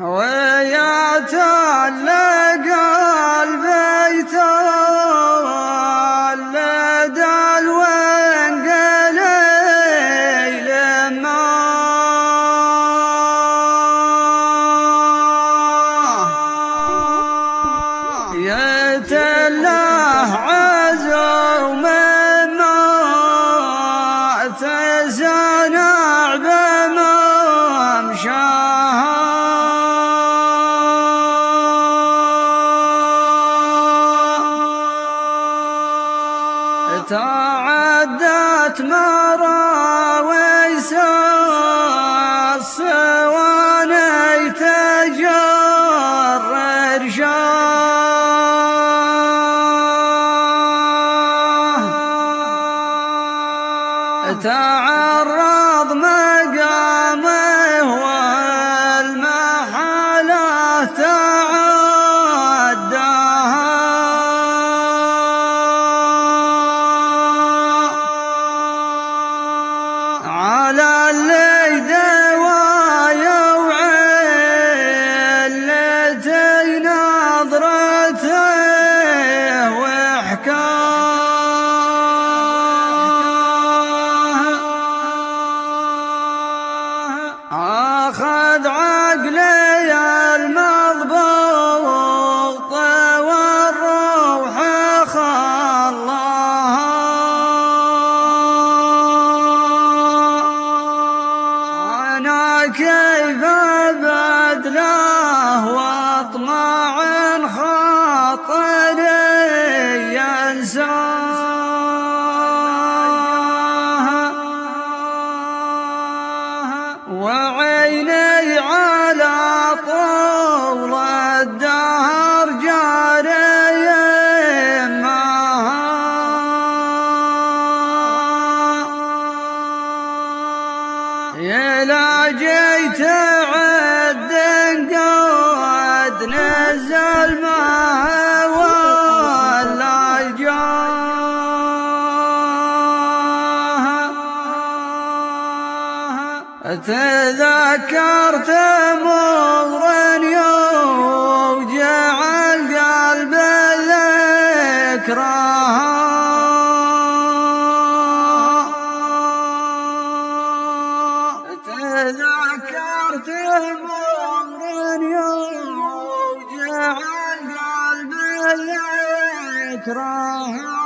ويا تعدت مراويس الصواني تجرر شاه تعرض كيف يا لا جيت عد قواد نزل ما ولا جاه. تذكرت مغرا يوم جعل قلب الذكرى يكره